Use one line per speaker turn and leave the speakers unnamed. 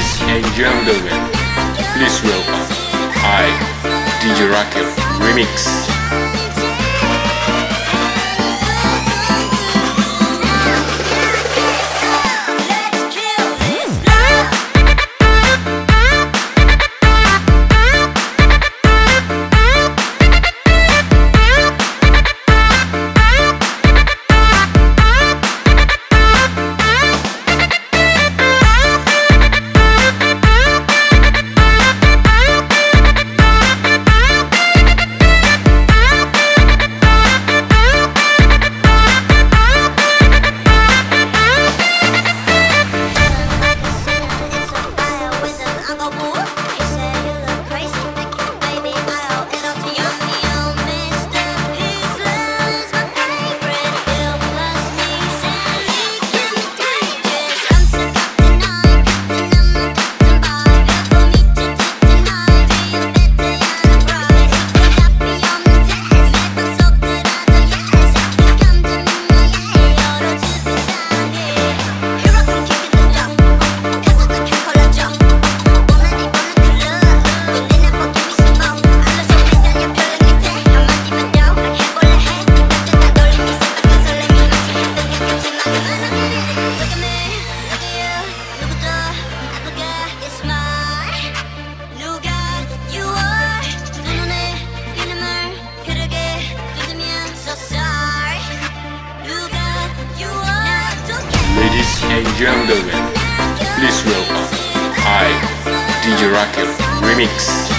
And gentlemen, please welcome I, DJ Racket Remix. Gentlemen, please welcome I, DJ Racket Remix.